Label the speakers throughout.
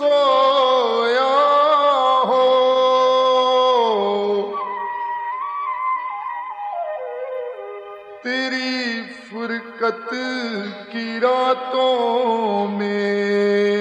Speaker 1: हो। तेरी फुरकत की रातों में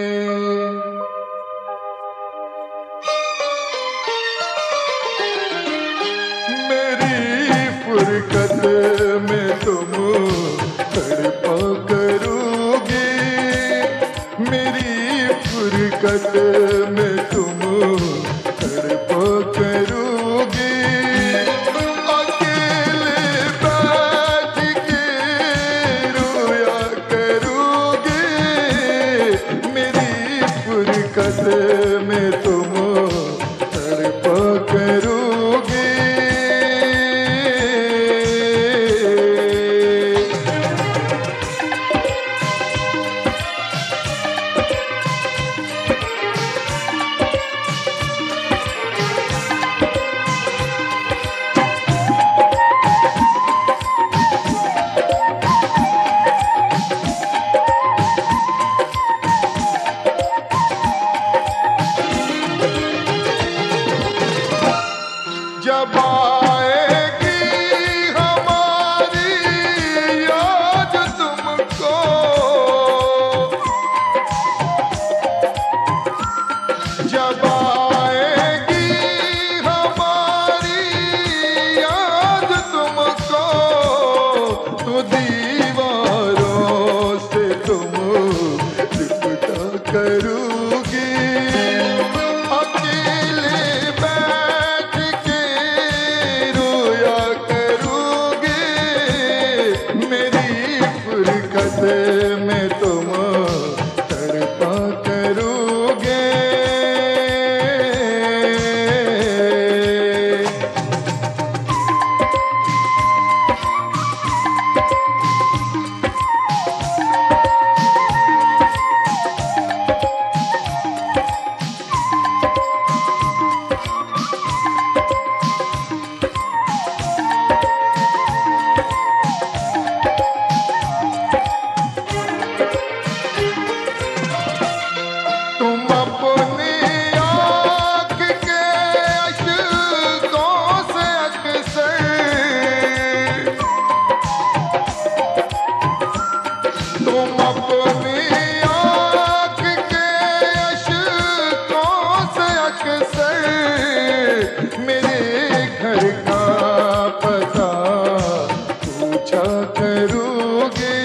Speaker 1: करूँगी। अकेले बैठ के रोया करूँगी। में तुम अच्छा करोगे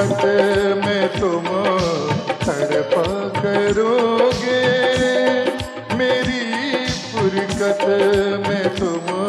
Speaker 1: जगत में तुम तड़पा करोगे मेरी पुरकत में तुम